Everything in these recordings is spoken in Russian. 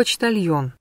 Почтальон.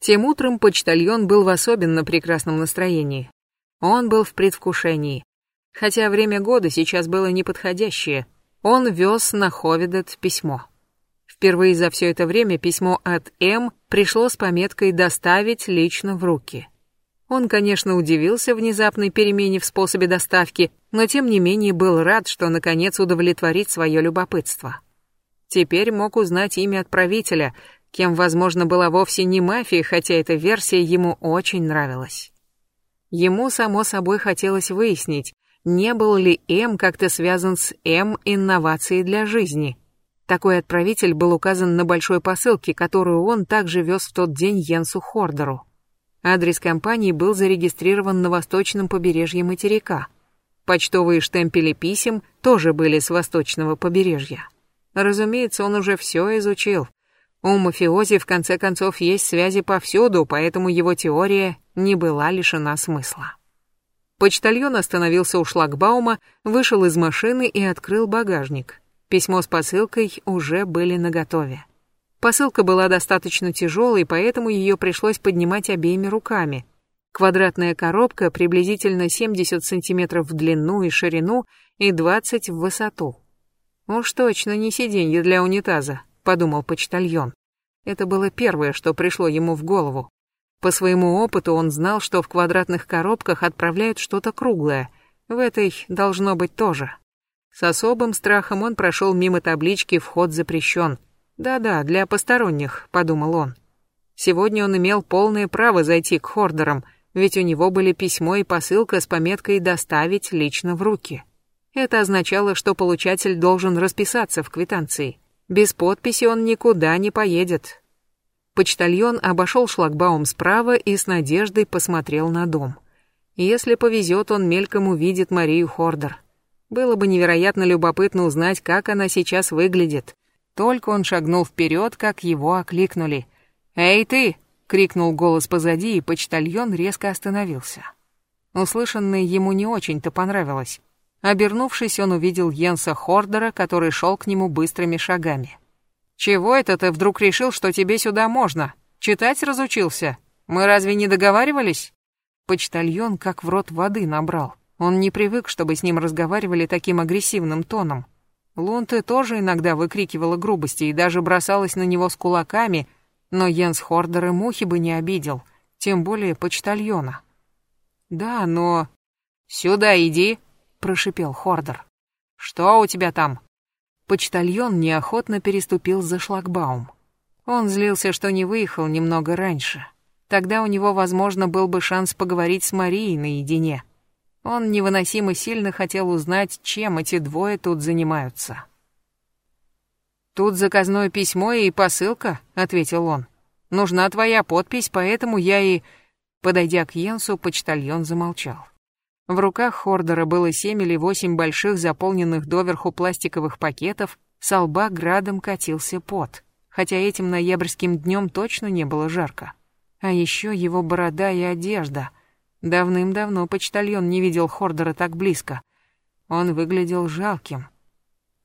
Тем утром почтальон был в особенно прекрасном настроении. Он был в предвкушении. Хотя время года сейчас было неподходящее, он вез на Ховедет письмо. Впервые за все это время письмо от М пришло с пометкой «доставить лично в руки». Он, конечно, удивился внезапной перемене в способе доставки, но тем не менее был рад, что наконец удовлетворит свое любопытство. Теперь мог узнать имя отправителя, кем, возможно, была вовсе не мафия, хотя эта версия ему очень нравилась. Ему, само собой, хотелось выяснить, не был ли М как-то связан с М инновацией для жизни. Такой отправитель был указан на большой посылке, которую он также вез в тот день Йенсу Хордеру. Адрес компании был зарегистрирован на восточном побережье материка. Почтовые штемпели писем тоже были с восточного побережья. Разумеется, он уже все изучил. У мафиози в конце концов есть связи повсюду, поэтому его теория не была лишена смысла. Почтальон остановился у шлагбаума, вышел из машины и открыл багажник. Письмо с посылкой уже были наготове. Посылка была достаточно тяжелой, поэтому ее пришлось поднимать обеими руками. Квадратная коробка приблизительно 70 сантиметров в длину и ширину и 20 в высоту. «Уж точно не сиденье для унитаза», — подумал почтальон. Это было первое, что пришло ему в голову. По своему опыту он знал, что в квадратных коробках отправляют что-то круглое. В этой должно быть тоже. С особым страхом он прошел мимо таблички «Вход запрещен». «Да-да, для посторонних», — подумал он. Сегодня он имел полное право зайти к хордерам, ведь у него были письмо и посылка с пометкой «Доставить лично в руки». Это означало, что получатель должен расписаться в квитанции. Без подписи он никуда не поедет. Почтальон обошел шлагбаум справа и с надеждой посмотрел на дом. Если повезет, он мельком увидит Марию Хордер. Было бы невероятно любопытно узнать, как она сейчас выглядит. Только он шагнул вперед, как его окликнули. «Эй ты!» — крикнул голос позади, и почтальон резко остановился. Услышанное ему не очень-то понравилось. Обернувшись, он увидел Йенса Хордера, который шел к нему быстрыми шагами. «Чего это ты вдруг решил, что тебе сюда можно? Читать разучился? Мы разве не договаривались?» Почтальон как в рот воды набрал. Он не привык, чтобы с ним разговаривали таким агрессивным тоном. Лунте тоже иногда выкрикивала грубости и даже бросалась на него с кулаками, но Йенс Хордер и мухи бы не обидел, тем более почтальона. «Да, но...» «Сюда иди!» Прошипел Хордер. «Что у тебя там?» Почтальон неохотно переступил за шлагбаум. Он злился, что не выехал немного раньше. Тогда у него, возможно, был бы шанс поговорить с Марией наедине. Он невыносимо сильно хотел узнать, чем эти двое тут занимаются. «Тут заказное письмо и посылка», — ответил он. «Нужна твоя подпись, поэтому я и...» Подойдя к Йенсу, почтальон замолчал. В руках Хордера было семь или восемь больших заполненных доверху пластиковых пакетов, с лба градом катился пот, хотя этим ноябрьским днем точно не было жарко. А еще его борода и одежда. Давным-давно почтальон не видел Хордера так близко. Он выглядел жалким.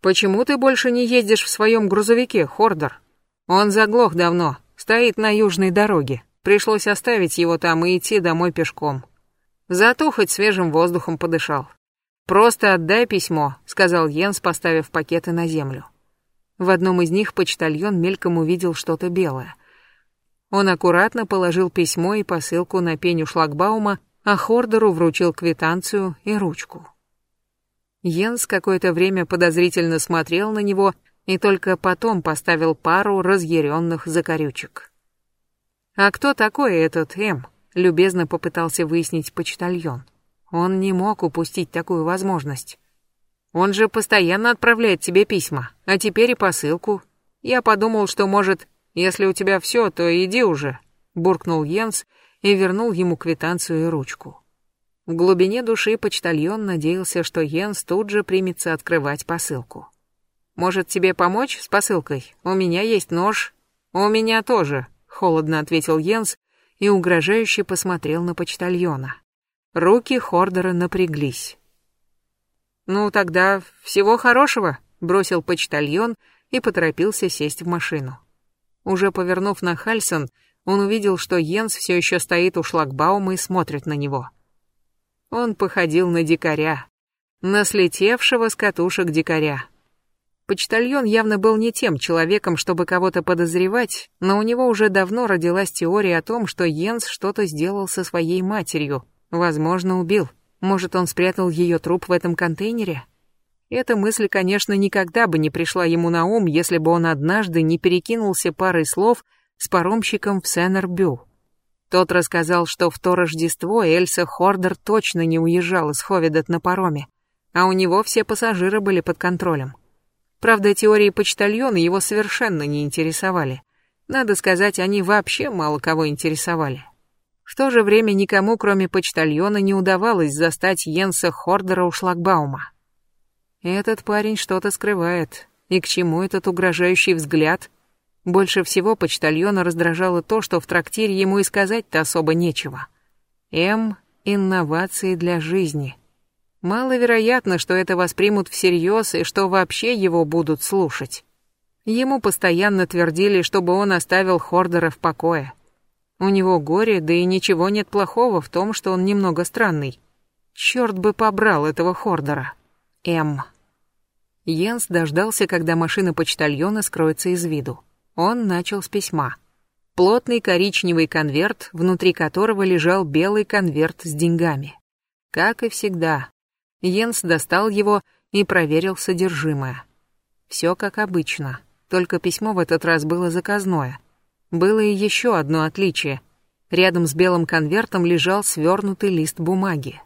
«Почему ты больше не ездишь в своем грузовике, Хордер? Он заглох давно, стоит на южной дороге. Пришлось оставить его там и идти домой пешком. Зато хоть свежим воздухом подышал. «Просто отдай письмо», — сказал Йенс, поставив пакеты на землю. В одном из них почтальон мельком увидел что-то белое. Он аккуратно положил письмо и посылку на пеню шлагбаума, а Хордеру вручил квитанцию и ручку. Йенс какое-то время подозрительно смотрел на него и только потом поставил пару разъяренных закорючек. «А кто такой этот М?» Любезно попытался выяснить почтальон. Он не мог упустить такую возможность. Он же постоянно отправляет тебе письма, а теперь и посылку. Я подумал, что, может, если у тебя все, то иди уже, буркнул Йенс и вернул ему квитанцию и ручку. В глубине души почтальон надеялся, что Йенс тут же примется открывать посылку. «Может, тебе помочь с посылкой? У меня есть нож». «У меня тоже», — холодно ответил Йенс и угрожающе посмотрел на почтальона. Руки Хордера напряглись. «Ну, тогда всего хорошего», — бросил почтальон и поторопился сесть в машину. Уже повернув на Хальсон, он увидел, что Йенс все еще стоит у шлагбаума и смотрит на него. Он походил на дикаря, на слетевшего с катушек дикаря. Почтальон явно был не тем человеком, чтобы кого-то подозревать, но у него уже давно родилась теория о том, что Йенс что-то сделал со своей матерью, возможно, убил. Может, он спрятал ее труп в этом контейнере? Эта мысль, конечно, никогда бы не пришла ему на ум, если бы он однажды не перекинулся парой слов с паромщиком в Сеннербю. Тот рассказал, что в то Рождество Эльса Хордер точно не уезжала с Ховидет на пароме, а у него все пассажиры были под контролем. Правда, теории почтальона его совершенно не интересовали. Надо сказать, они вообще мало кого интересовали. В то же время никому, кроме почтальона, не удавалось застать Йенса Хордера у шлагбаума. Этот парень что-то скрывает. И к чему этот угрожающий взгляд? Больше всего почтальона раздражало то, что в трактире ему и сказать-то особо нечего. М. Инновации для жизни. Маловероятно, что это воспримут всерьез и что вообще его будут слушать. Ему постоянно твердили, чтобы он оставил Хордера в покое. У него горе, да и ничего нет плохого в том, что он немного странный. Черт бы побрал этого Хордера. М. Йенс дождался, когда машина почтальона скроется из виду. Он начал с письма. Плотный коричневый конверт, внутри которого лежал белый конверт с деньгами. Как и всегда, Йенс достал его и проверил содержимое. Все как обычно, только письмо в этот раз было заказное. Было и еще одно отличие. Рядом с белым конвертом лежал свернутый лист бумаги.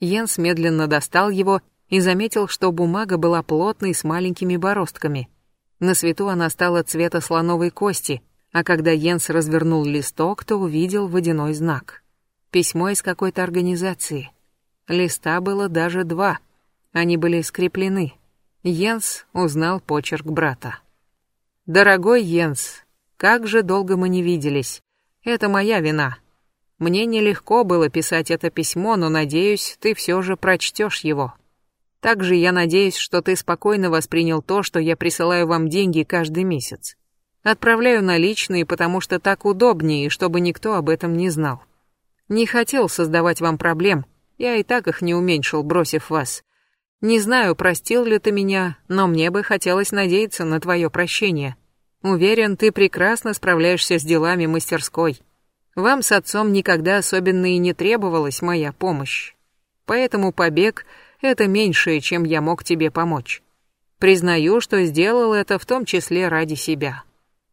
Йенс медленно достал его и заметил, что бумага была плотной с маленькими бороздками. На свету она стала цвета слоновой кости, а когда Йенс развернул листок, то увидел водяной знак. Письмо из какой-то организации. Листа было даже два. Они были скреплены. Йенс узнал почерк брата. «Дорогой Йенс, как же долго мы не виделись. Это моя вина. Мне нелегко было писать это письмо, но, надеюсь, ты все же прочтешь его. Также я надеюсь, что ты спокойно воспринял то, что я присылаю вам деньги каждый месяц. Отправляю наличные, потому что так удобнее, чтобы никто об этом не знал. Не хотел создавать вам проблем, я и так их не уменьшил, бросив вас. Не знаю, простил ли ты меня, но мне бы хотелось надеяться на твое прощение. Уверен, ты прекрасно справляешься с делами мастерской. Вам с отцом никогда особенно и не требовалась моя помощь. Поэтому побег — это меньшее, чем я мог тебе помочь. Признаю, что сделал это в том числе ради себя.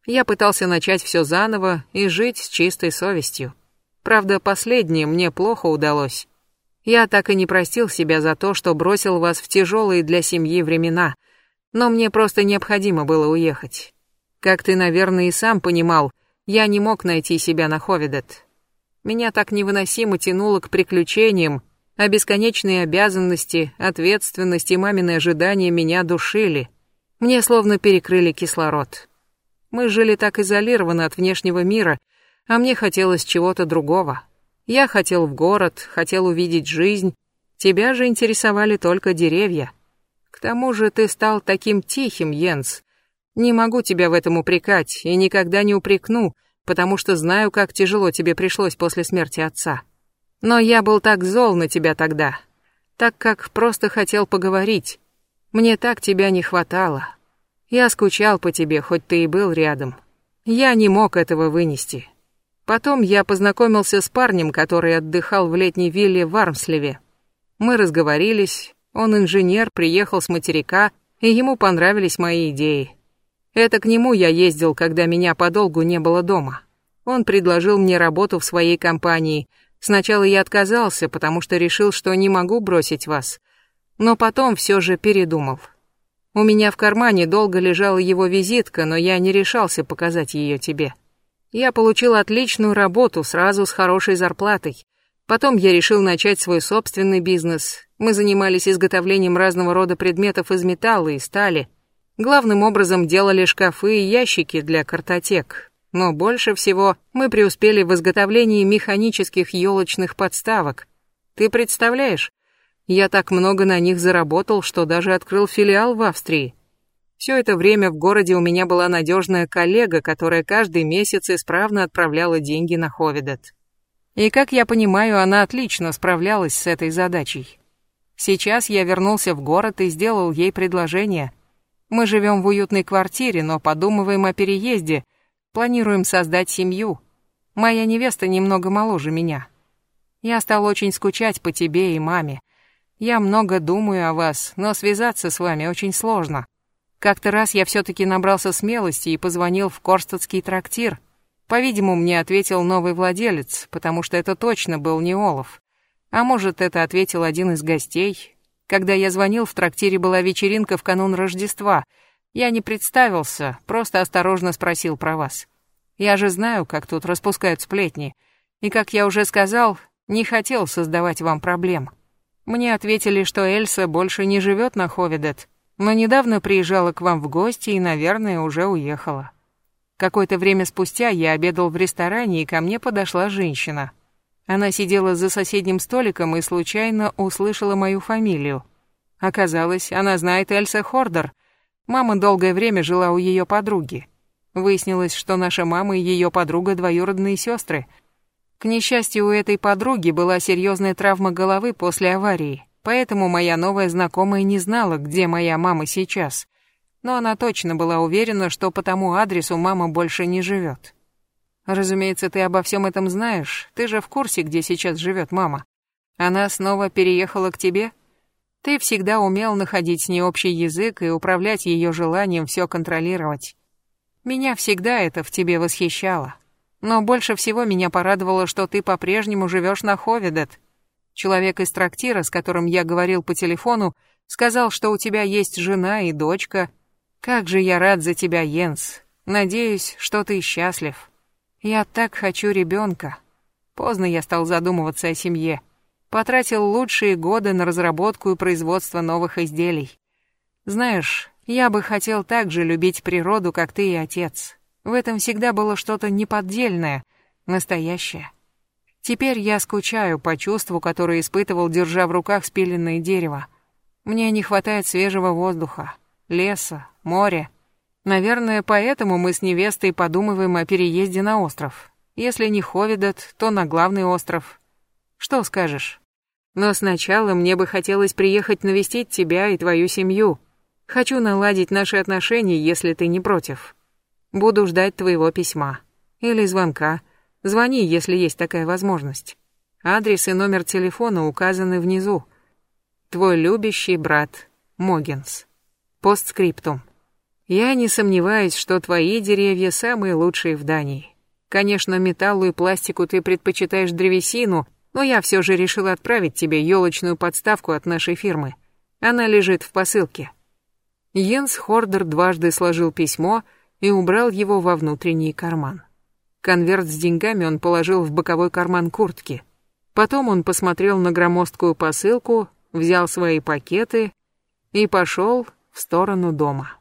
Я пытался начать все заново и жить с чистой совестью. Правда, последнее мне плохо удалось. Я так и не простил себя за то, что бросил вас в тяжелые для семьи времена, но мне просто необходимо было уехать. Как ты, наверное, и сам понимал, я не мог найти себя на Ховидет. Меня так невыносимо тянуло к приключениям, а бесконечные обязанности, ответственность и мамины ожидания меня душили. Мне словно перекрыли кислород. Мы жили так изолированно от внешнего мира, а мне хотелось чего-то другого. Я хотел в город, хотел увидеть жизнь. Тебя же интересовали только деревья. К тому же ты стал таким тихим, Йенс. Не могу тебя в этом упрекать и никогда не упрекну, потому что знаю, как тяжело тебе пришлось после смерти отца. Но я был так зол на тебя тогда, так как просто хотел поговорить. Мне так тебя не хватало. Я скучал по тебе, хоть ты и был рядом. Я не мог этого вынести. Потом я познакомился с парнем, который отдыхал в летней вилле в Армслеве. Мы разговорились, он инженер, приехал с материка, и ему понравились мои идеи. Это к нему я ездил, когда меня подолгу не было дома. Он предложил мне работу в своей компании. Сначала я отказался, потому что решил, что не могу бросить вас. Но потом все же передумал. У меня в кармане долго лежала его визитка, но я не решался показать ее тебе. Я получил отличную работу сразу с хорошей зарплатой. Потом я решил начать свой собственный бизнес. Мы занимались изготовлением разного рода предметов из металла и стали. Главным образом делали шкафы и ящики для картотек. Но больше всего мы преуспели в изготовлении механических елочных подставок. Ты представляешь? Я так много на них заработал, что даже открыл филиал в Австрии. Все это время в городе у меня была надежная коллега, которая каждый месяц исправно отправляла деньги на Ховидет. И, как я понимаю, она отлично справлялась с этой задачей. Сейчас я вернулся в город и сделал ей предложение. Мы живем в уютной квартире, но подумываем о переезде, планируем создать семью. Моя невеста немного моложе меня. Я стал очень скучать по тебе и маме. Я много думаю о вас, но связаться с вами очень сложно. Как-то раз я все-таки набрался смелости и позвонил в Корстадский трактир. По-видимому, мне ответил новый владелец, потому что это точно был не Олаф. А может, это ответил один из гостей. Когда я звонил, в трактире была вечеринка в канун Рождества. Я не представился, просто осторожно спросил про вас. Я же знаю, как тут распускают сплетни. И, как я уже сказал, не хотел создавать вам проблем. Мне ответили, что Эльса больше не живет на Ховедет, но недавно приезжала к вам в гости и, наверное, уже уехала. Какое-то время спустя я обедал в ресторане, и ко мне подошла женщина. Она сидела за соседним столиком и случайно услышала мою фамилию. Оказалось, она знает Эльса Хордер. Мама долгое время жила у ее подруги. Выяснилось, что наша мама и ее подруга двоюродные сестры. К несчастью, у этой подруги была серьезная травма головы после аварии. Поэтому моя новая знакомая не знала, где моя мама сейчас. Но она точно была уверена, что по тому адресу мама больше не живет. Разумеется, ты обо всем этом знаешь. Ты же в курсе, где сейчас живет мама. Она снова переехала к тебе? Ты всегда умел находить с ней общий язык и управлять ее желанием все контролировать. Меня всегда это в тебе восхищало. Но больше всего меня порадовало, что ты по-прежнему живешь на Ховедет, Человек из трактира, с которым я говорил по телефону, сказал, что у тебя есть жена и дочка. Как же я рад за тебя, Йенс. Надеюсь, что ты счастлив. Я так хочу ребенка. Поздно я стал задумываться о семье. Потратил лучшие годы на разработку и производство новых изделий. Знаешь, я бы хотел так же любить природу, как ты и отец. В этом всегда было что-то неподдельное, настоящее. Теперь я скучаю по чувству, которое испытывал, держа в руках спиленное дерево. Мне не хватает свежего воздуха, леса, моря. Наверное, поэтому мы с невестой подумываем о переезде на остров. Если не Ховидат, то на главный остров. Что скажешь? Но сначала мне бы хотелось приехать навестить тебя и твою семью. Хочу наладить наши отношения, если ты не против. Буду ждать твоего письма. Или звонка. Звони, если есть такая возможность. Адрес и номер телефона указаны внизу. Твой любящий брат Могенс. Постскриптум. Я не сомневаюсь, что твои деревья самые лучшие в Дании. Конечно, металлу и пластику ты предпочитаешь древесину, но я все же решил отправить тебе елочную подставку от нашей фирмы. Она лежит в посылке. Йенс Хордер дважды сложил письмо и убрал его во внутренний карман. Конверт с деньгами он положил в боковой карман куртки. Потом он посмотрел на громоздкую посылку, взял свои пакеты и пошел в сторону дома.